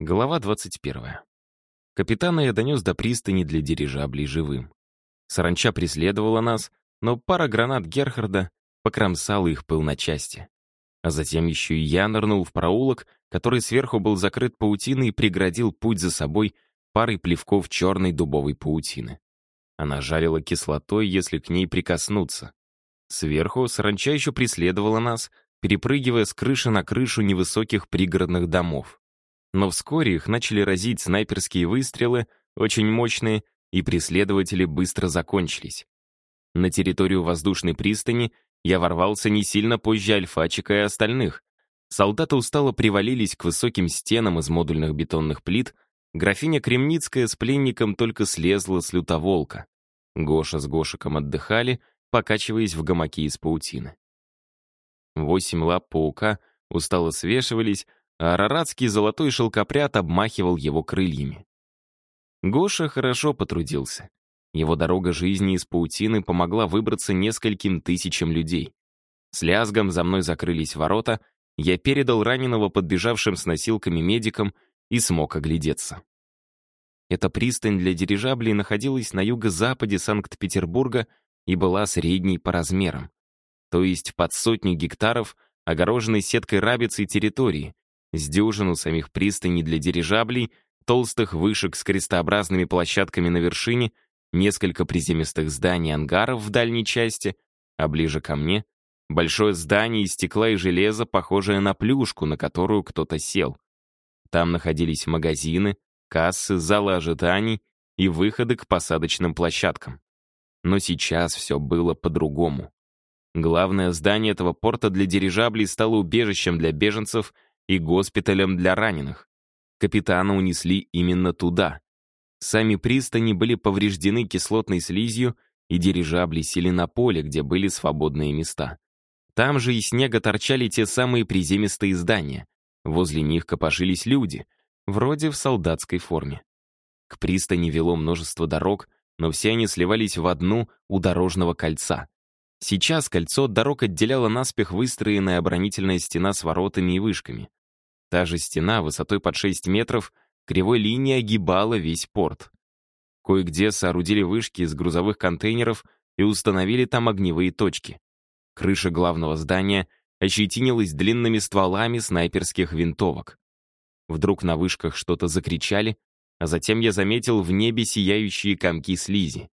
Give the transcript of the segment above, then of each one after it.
Глава 21. Капитана я донес до пристани для дирижаблей живым. Саранча преследовала нас, но пара гранат Герхарда покромсала их пыл на части. А затем еще и я нырнул в проулок, который сверху был закрыт паутиной и преградил путь за собой парой плевков черной дубовой паутины. Она жарила кислотой, если к ней прикоснуться. Сверху саранча еще преследовала нас, перепрыгивая с крыши на крышу невысоких пригородных домов. Но вскоре их начали разить снайперские выстрелы, очень мощные, и преследователи быстро закончились. На территорию воздушной пристани я ворвался не сильно позже Альфачика и остальных. Солдаты устало привалились к высоким стенам из модульных бетонных плит, графиня Кремницкая с пленником только слезла с лютоволка. Гоша с Гошиком отдыхали, покачиваясь в гамаке из паутины. Восемь лап паука устало свешивались, а араратский золотой шелкопряд обмахивал его крыльями. Гоша хорошо потрудился. Его дорога жизни из паутины помогла выбраться нескольким тысячам людей. С лязгом за мной закрылись ворота, я передал раненого подбежавшим с носилками медикам и смог оглядеться. Эта пристань для дирижаблей находилась на юго-западе Санкт-Петербурга и была средней по размерам, то есть под сотню гектаров, огороженной сеткой рабицы территории, с дюжину самих пристаней для дирижаблей, толстых вышек с крестообразными площадками на вершине, несколько приземистых зданий ангаров в дальней части, а ближе ко мне — большое здание из стекла и железа, похожее на плюшку, на которую кто-то сел. Там находились магазины, кассы, залы ожиданий и выходы к посадочным площадкам. Но сейчас все было по-другому. Главное здание этого порта для дирижаблей стало убежищем для беженцев — и госпиталем для раненых. Капитана унесли именно туда. Сами пристани были повреждены кислотной слизью, и дирижабли сели на поле, где были свободные места. Там же из снега торчали те самые приземистые здания. Возле них копошились люди, вроде в солдатской форме. К пристани вело множество дорог, но все они сливались в одну у дорожного кольца. Сейчас кольцо от дорог отделяла наспех выстроенная оборонительная стена с воротами и вышками. Та же стена высотой под 6 метров кривой линией огибала весь порт. Кое-где соорудили вышки из грузовых контейнеров и установили там огневые точки. Крыша главного здания ощетинилась длинными стволами снайперских винтовок. Вдруг на вышках что-то закричали, а затем я заметил в небе сияющие комки слизи.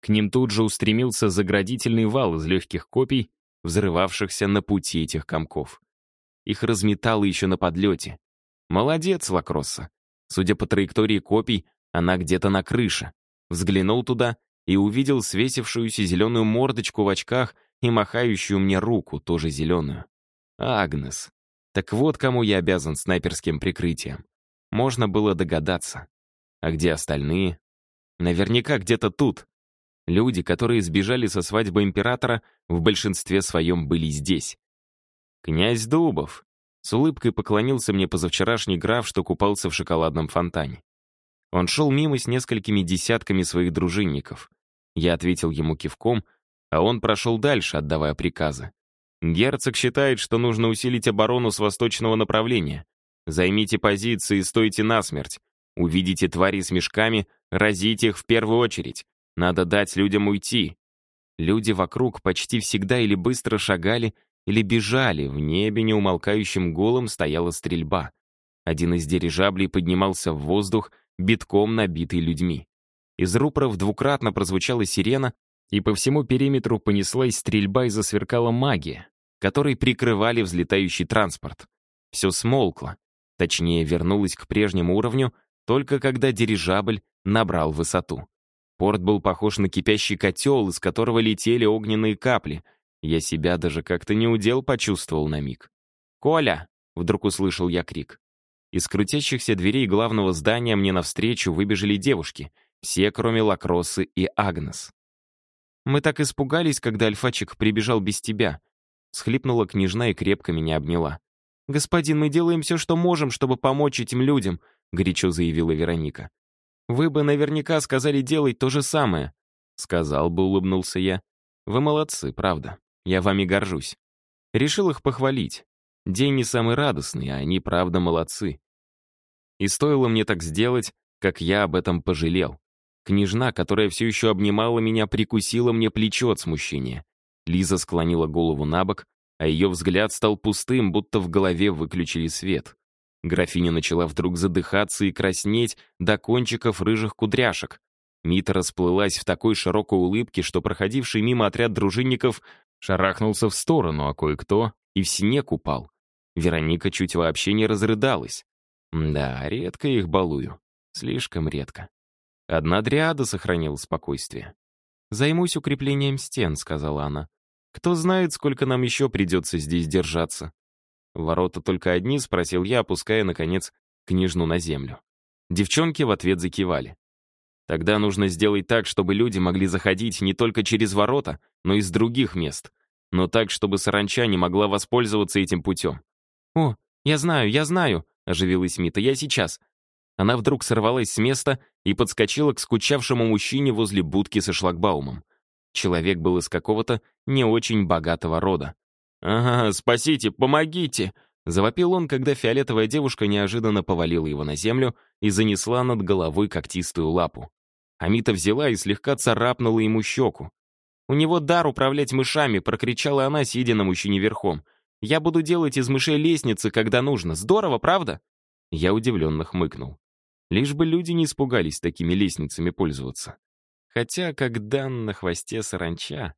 К ним тут же устремился заградительный вал из легких копий, взрывавшихся на пути этих комков. Их разметало еще на подлете. Молодец, Лакросса. Судя по траектории копий, она где-то на крыше. Взглянул туда и увидел свесившуюся зеленую мордочку в очках и махающую мне руку, тоже зеленую. Агнес. Так вот кому я обязан снайперским прикрытием. Можно было догадаться. А где остальные? Наверняка где-то тут. Люди, которые сбежали со свадьбы императора, в большинстве своем были здесь. «Князь Дубов!» С улыбкой поклонился мне позавчерашний граф, что купался в шоколадном фонтане. Он шел мимо с несколькими десятками своих дружинников. Я ответил ему кивком, а он прошел дальше, отдавая приказы. Герцог считает, что нужно усилить оборону с восточного направления. Займите позиции и стойте насмерть. Увидите твари с мешками, разите их в первую очередь. Надо дать людям уйти. Люди вокруг почти всегда или быстро шагали, или бежали, в небе неумолкающим голом стояла стрельба. Один из дирижаблей поднимался в воздух, битком набитый людьми. Из рупоров двукратно прозвучала сирена, и по всему периметру понеслась стрельба и засверкала магия, которой прикрывали взлетающий транспорт. Все смолкло, точнее, вернулось к прежнему уровню, только когда дирижабль набрал высоту. Порт был похож на кипящий котел, из которого летели огненные капли — я себя даже как-то не удел почувствовал на миг. «Коля!» — вдруг услышал я крик. Из крутящихся дверей главного здания мне навстречу выбежали девушки, все, кроме Лакросы и Агнес. «Мы так испугались, когда Альфачик прибежал без тебя», — схлипнула княжна и крепко меня обняла. «Господин, мы делаем все, что можем, чтобы помочь этим людям», — горячо заявила Вероника. «Вы бы наверняка сказали делать то же самое», — сказал бы, улыбнулся я. «Вы молодцы, правда». Я вами горжусь. Решил их похвалить. День не самый радостный, а они, правда, молодцы. И стоило мне так сделать, как я об этом пожалел. Княжна, которая все еще обнимала меня, прикусила мне плечо от смущения. Лиза склонила голову на бок, а ее взгляд стал пустым, будто в голове выключили свет. Графиня начала вдруг задыхаться и краснеть до кончиков рыжих кудряшек. Мита расплылась в такой широкой улыбке, что проходивший мимо отряд дружинников шарахнулся в сторону, а кое-кто и в снег упал. Вероника чуть вообще не разрыдалась. Да, редко их балую. Слишком редко. Одна дриада сохранила спокойствие. «Займусь укреплением стен», — сказала она. «Кто знает, сколько нам еще придется здесь держаться». «Ворота только одни?» — спросил я, опуская, наконец, княжну на землю. Девчонки в ответ закивали. «Тогда нужно сделать так, чтобы люди могли заходить не только через ворота, но и с других мест, но так, чтобы саранча не могла воспользоваться этим путем». «О, я знаю, я знаю», — оживилась Мита, — «я сейчас». Она вдруг сорвалась с места и подскочила к скучавшему мужчине возле будки со шлагбаумом. Человек был из какого-то не очень богатого рода. «Ага, спасите, помогите!» Завопил он, когда фиолетовая девушка неожиданно повалила его на землю и занесла над головой когтистую лапу. Амита взяла и слегка царапнула ему щеку. «У него дар управлять мышами!» — прокричала она, сидя на мужчине верхом. «Я буду делать из мышей лестницы, когда нужно. Здорово, правда?» Я удивленно хмыкнул. Лишь бы люди не испугались такими лестницами пользоваться. Хотя, когда на хвосте саранча,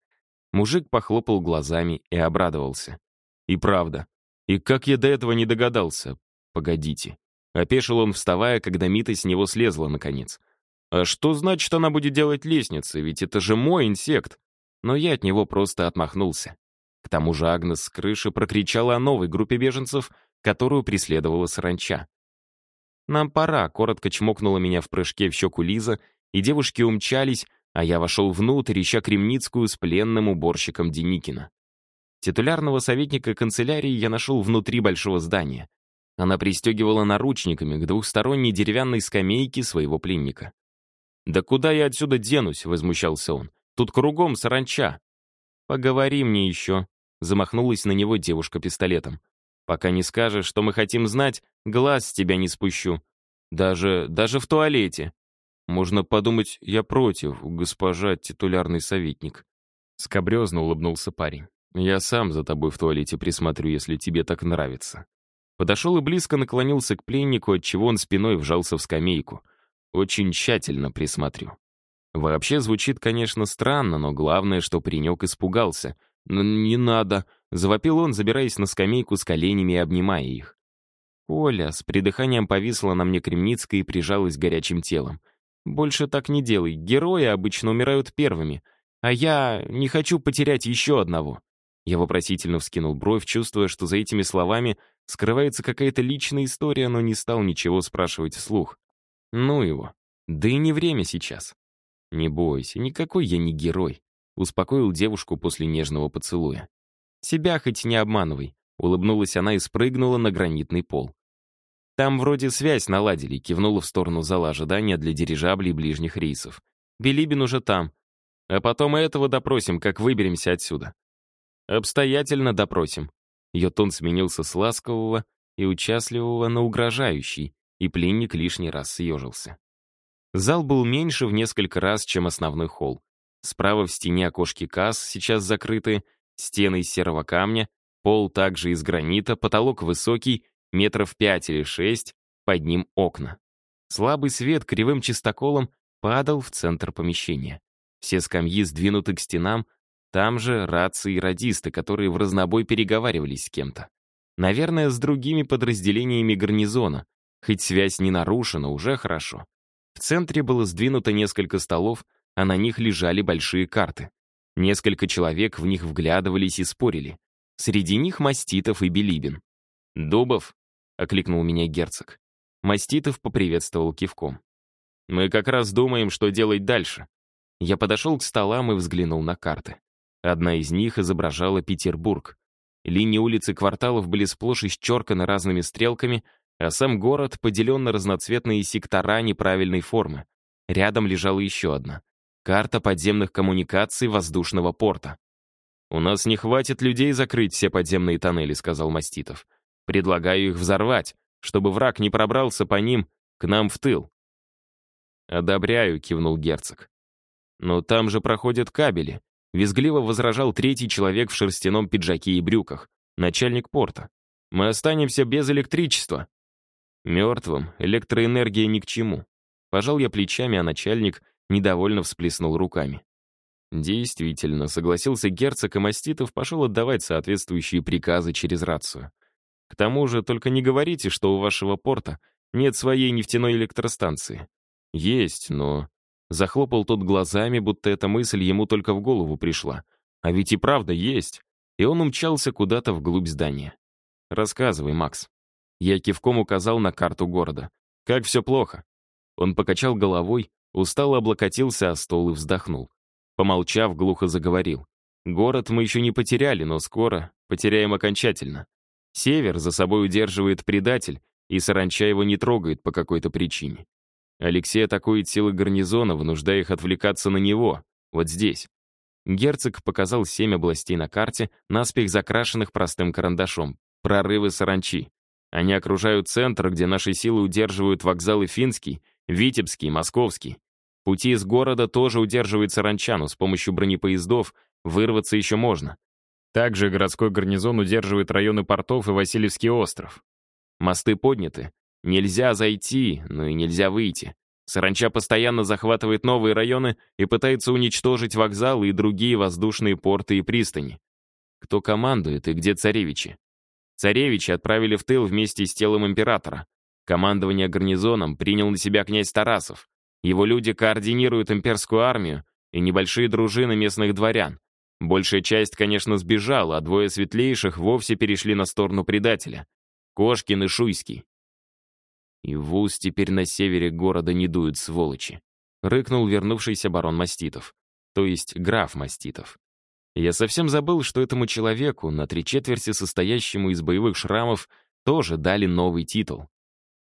мужик похлопал глазами и обрадовался. И правда. И как я до этого не догадался? Погодите. Опешил он, вставая, когда Мита с него слезла, наконец. А что значит она будет делать лестницы? Ведь это же мой инсект. Но я от него просто отмахнулся. К тому же Агнес с крыши прокричала о новой группе беженцев, которую преследовала саранча. «Нам пора», — коротко чмокнула меня в прыжке в щеку Лиза, и девушки умчались, а я вошел внутрь, ища Кремницкую с пленным уборщиком Деникина. Титулярного советника канцелярии я нашел внутри большого здания. Она пристегивала наручниками к двухсторонней деревянной скамейке своего пленника. «Да куда я отсюда денусь?» — возмущался он. «Тут кругом саранча». «Поговори мне еще», — замахнулась на него девушка пистолетом. Пока не скажешь, что мы хотим знать, глаз с тебя не спущу. Даже, даже в туалете. Можно подумать, я против, госпожа титулярный советник. Скобрезно улыбнулся парень. Я сам за тобой в туалете присмотрю, если тебе так нравится. Подошел и близко наклонился к пленнику, отчего он спиной вжался в скамейку. Очень тщательно присмотрю. Вообще звучит, конечно, странно, но главное, что паренек испугался. «Не надо», Завопил он, забираясь на скамейку с коленями и обнимая их. Оля с придыханием повисла на мне Кремницкая и прижалась горячим телом. «Больше так не делай, герои обычно умирают первыми, а я не хочу потерять еще одного». Я вопросительно вскинул бровь, чувствуя, что за этими словами скрывается какая-то личная история, но не стал ничего спрашивать вслух. Ну его. Да и не время сейчас. «Не бойся, никакой я не герой», — успокоил девушку после нежного поцелуя. «Себя хоть не обманывай», — улыбнулась она и спрыгнула на гранитный пол. «Там вроде связь наладили», — кивнула в сторону зала ожидания для дирижаблей ближних рейсов. «Билибин уже там. А потом и этого допросим, как выберемся отсюда». «Обстоятельно допросим». Ее тон сменился с ласкового и участливого на угрожающий, и пленник лишний раз съежился. Зал был меньше в несколько раз, чем основной холл. Справа в стене окошки касс, сейчас закрыты, Стены из серого камня, пол также из гранита, потолок высокий, метров пять или шесть, под ним окна. Слабый свет кривым чистоколом падал в центр помещения. Все скамьи сдвинуты к стенам, там же рации и радисты, которые в разнобой переговаривались с кем-то. Наверное, с другими подразделениями гарнизона. Хоть связь не нарушена, уже хорошо. В центре было сдвинуто несколько столов, а на них лежали большие карты. Несколько человек в них вглядывались и спорили. Среди них Маститов и Белибин. «Дубов?» — окликнул меня герцог. Маститов поприветствовал кивком. «Мы как раз думаем, что делать дальше». Я подошел к столам и взглянул на карты. Одна из них изображала Петербург. Линии улиц и кварталов были сплошь исчерканы разными стрелками, а сам город поделен на разноцветные сектора неправильной формы. Рядом лежала еще одна. Карта подземных коммуникаций воздушного порта. «У нас не хватит людей закрыть все подземные тоннели», — сказал Маститов. «Предлагаю их взорвать, чтобы враг не пробрался по ним к нам в тыл. «Одобряю», — кивнул герцог. «Но там же проходят кабели», — визгливо возражал третий человек в шерстяном пиджаке и брюках, начальник порта. «Мы останемся без электричества». Мертвым электроэнергия ни к чему. Пожал я плечами, а начальник недовольно всплеснул руками. Действительно, согласился герцог, и Маститов пошел отдавать соответствующие приказы через рацию. К тому же, только не говорите, что у вашего порта нет своей нефтяной электростанции. Есть, но... Захлопал тот глазами, будто эта мысль ему только в голову пришла. А ведь и правда есть. И он умчался куда-то вглубь здания. Рассказывай, Макс. Я кивком указал на карту города. Как все плохо. Он покачал головой, устало облокотился о стол и вздохнул. Помолчав, глухо заговорил. Город мы еще не потеряли, но скоро потеряем окончательно. Север за собой удерживает предатель, и саранча его не трогает по какой-то причине. Алексей атакует силы гарнизона, вынуждая их отвлекаться на него, вот здесь. Герцог показал семь областей на карте, наспех закрашенных простым карандашом. Прорывы саранчи. Они окружают центр, где наши силы удерживают вокзалы Финский, Витебский, Московский. Пути из города тоже удерживает Саранчану, с помощью бронепоездов вырваться еще можно. Также городской гарнизон удерживает районы портов и Васильевский остров. Мосты подняты. Нельзя зайти, но и нельзя выйти. Саранча постоянно захватывает новые районы и пытается уничтожить вокзалы и другие воздушные порты и пристани. Кто командует и где царевичи? Царевичи отправили в тыл вместе с телом императора. Командование гарнизоном принял на себя князь Тарасов. Его люди координируют имперскую армию и небольшие дружины местных дворян. Большая часть, конечно, сбежала, а двое светлейших вовсе перешли на сторону предателя. Кошкин и Шуйский. И в ус теперь на севере города не дуют сволочи. Рыкнул вернувшийся барон Маститов. То есть граф Маститов. Я совсем забыл, что этому человеку, на три четверти состоящему из боевых шрамов, тоже дали новый титул.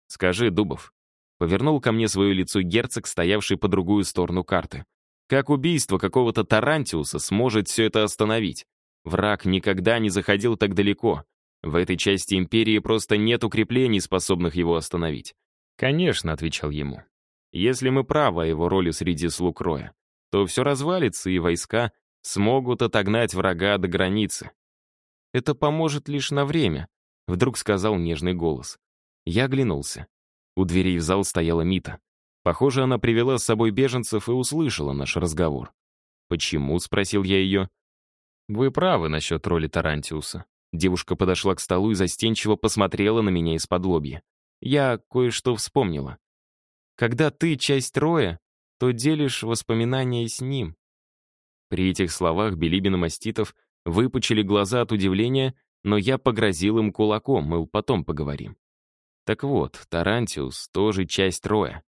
Скажи, Дубов, Повернул ко мне свое лицо герцог, стоявший по другую сторону карты. Как убийство какого-то Тарантиуса сможет все это остановить? Враг никогда не заходил так далеко. В этой части империи просто нет укреплений, способных его остановить. «Конечно», — отвечал ему. «Если мы правы о его роли среди слуг Роя, то все развалится, и войска смогут отогнать врага до границы. Это поможет лишь на время», — вдруг сказал нежный голос. Я оглянулся. У дверей в зал стояла Мита. Похоже, она привела с собой беженцев и услышала наш разговор. «Почему?» — спросил я ее. «Вы правы насчет роли Тарантиуса». Девушка подошла к столу и застенчиво посмотрела на меня из-под лобья. Я кое-что вспомнила. «Когда ты часть Роя, то делишь воспоминания с ним». При этих словах Билибин и Маститов выпучили глаза от удивления, но я погрозил им кулаком, мыл, потом поговорим. Так вот, Тарантиус тоже часть Роя.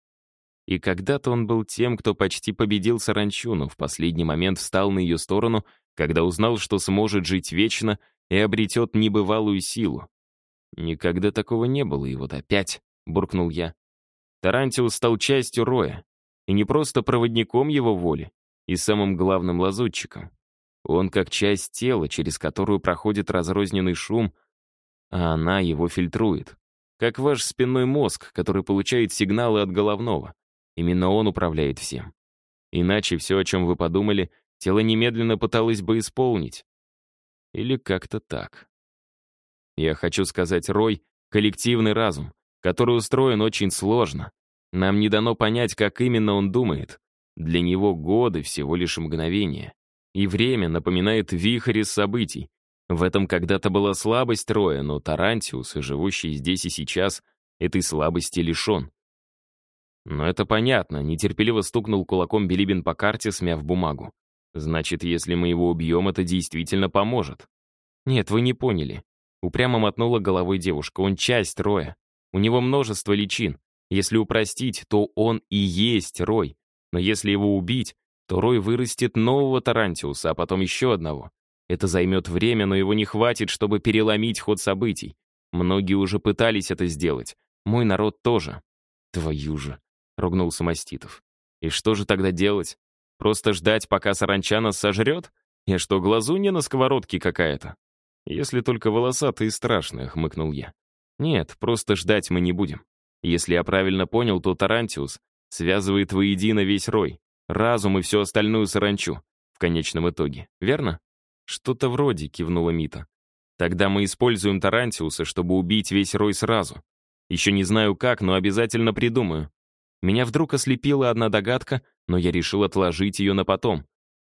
И когда-то он был тем, кто почти победил Саранчу, но в последний момент встал на ее сторону, когда узнал, что сможет жить вечно и обретет небывалую силу. «Никогда такого не было, и вот опять», — буркнул я. Тарантиус стал частью Роя, и не просто проводником его воли, и самым главным лазутчиком. Он как часть тела, через которую проходит разрозненный шум, а она его фильтрует. Как ваш спинной мозг, который получает сигналы от головного. Именно он управляет всем. Иначе все, о чем вы подумали, тело немедленно пыталось бы исполнить. Или как-то так. Я хочу сказать, Рой — коллективный разум, который устроен очень сложно. Нам не дано понять, как именно он думает. Для него годы всего лишь мгновения. И время напоминает вихрь из событий, в этом когда-то была слабость Роя, но Тарантиус, живущий здесь и сейчас, этой слабости лишен. Но это понятно, нетерпеливо стукнул кулаком Билибин по карте, смяв бумагу. Значит, если мы его убьем, это действительно поможет. Нет, вы не поняли. Упрямо мотнула головой девушка. Он часть Роя. У него множество личин. Если упростить, то он и есть Рой. Но если его убить, то Рой вырастет нового Тарантиуса, а потом еще одного. Это займет время, но его не хватит, чтобы переломить ход событий. Многие уже пытались это сделать. Мой народ тоже. Твою же, ругнулся Маститов. И что же тогда делать? Просто ждать, пока саранча нас сожрет? Я что, глазунья на сковородке какая-то? Если только волосатая и страшная, хмыкнул я. Нет, просто ждать мы не будем. Если я правильно понял, то Тарантиус связывает воедино весь рой, разум и всю остальную саранчу в конечном итоге, верно? Что-то вроде, кивнула Мита. Тогда мы используем Тарантиуса, чтобы убить весь рой сразу. Еще не знаю как, но обязательно придумаю. Меня вдруг ослепила одна догадка, но я решил отложить ее на потом.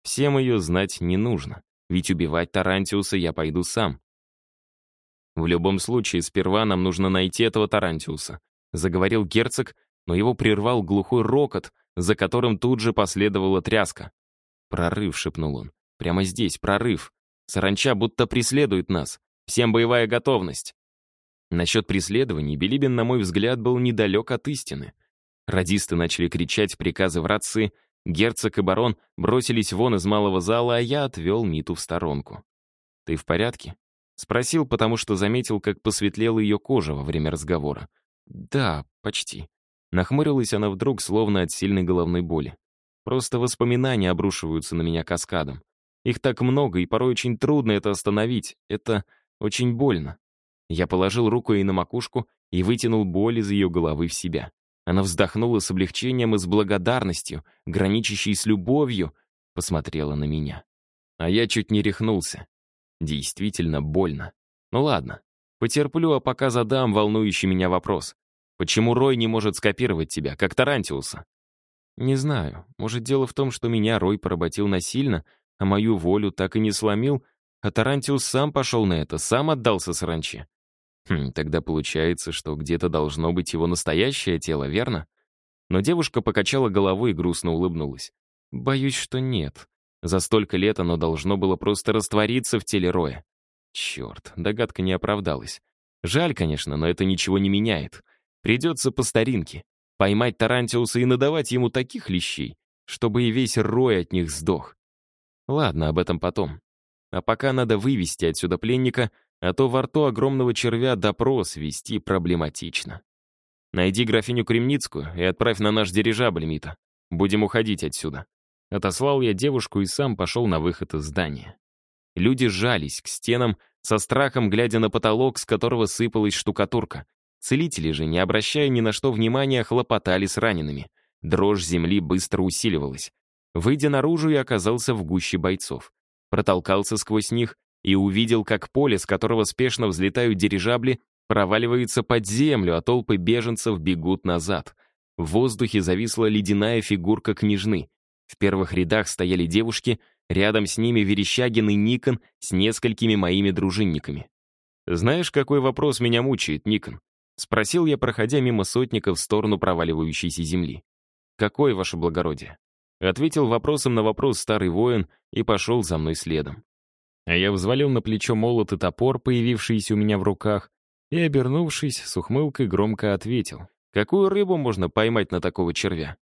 Всем ее знать не нужно, ведь убивать Тарантиуса я пойду сам. В любом случае, сперва нам нужно найти этого Тарантиуса, заговорил герцог, но его прервал глухой рокот, за которым тут же последовала тряска. «Прорыв», — шепнул он. «Прямо здесь, прорыв. Саранча будто преследует нас. Всем боевая готовность». Насчет преследований Билибин, на мой взгляд, был недалек от истины. Радисты начали кричать приказы в рации, герцог и барон бросились вон из малого зала, а я отвел Миту в сторонку. «Ты в порядке?» Спросил, потому что заметил, как посветлела ее кожа во время разговора. «Да, почти». Нахмурилась она вдруг, словно от сильной головной боли. Просто воспоминания обрушиваются на меня каскадом. Их так много, и порой очень трудно это остановить. Это очень больно. Я положил руку ей на макушку и вытянул боль из ее головы в себя. Она вздохнула с облегчением и с благодарностью, граничащей с любовью, посмотрела на меня. А я чуть не рехнулся. Действительно больно. Ну ладно, потерплю, а пока задам волнующий меня вопрос. Почему Рой не может скопировать тебя, как Тарантиуса? Не знаю. Может, дело в том, что меня Рой поработил насильно, а мою волю так и не сломил, а Тарантиус сам пошел на это, сам отдался саранче. Хм, тогда получается, что где-то должно быть его настоящее тело, верно? Но девушка покачала головой и грустно улыбнулась. Боюсь, что нет. За столько лет оно должно было просто раствориться в теле Роя. Черт, догадка не оправдалась. Жаль, конечно, но это ничего не меняет. Придется по старинке. Поймать Тарантиуса и надавать ему таких лещей, чтобы и весь Рой от них сдох. Ладно, об этом потом. А пока надо вывести отсюда пленника, а то во рту огромного червя допрос вести проблематично. Найди графиню Кремницкую и отправь на наш дирижабль, Мита. Будем уходить отсюда. Отослал я девушку и сам пошел на выход из здания. Люди сжались к стенам, со страхом глядя на потолок, с которого сыпалась штукатурка. Целители же, не обращая ни на что внимания, хлопотали с ранеными. Дрожь земли быстро усиливалась. Выйдя наружу, я оказался в гуще бойцов. Протолкался сквозь них и увидел, как поле, с которого спешно взлетают дирижабли, проваливается под землю, а толпы беженцев бегут назад. В воздухе зависла ледяная фигурка княжны. В первых рядах стояли девушки, рядом с ними Верещагин и Никон с несколькими моими дружинниками. «Знаешь, какой вопрос меня мучает, Никон?» — спросил я, проходя мимо сотника в сторону проваливающейся земли. «Какой, ваше благородие?» Ответил вопросом на вопрос старый воин и пошел за мной следом. А я взвалил на плечо молот и топор, появившиеся у меня в руках, и, обернувшись, с ухмылкой громко ответил. «Какую рыбу можно поймать на такого червя?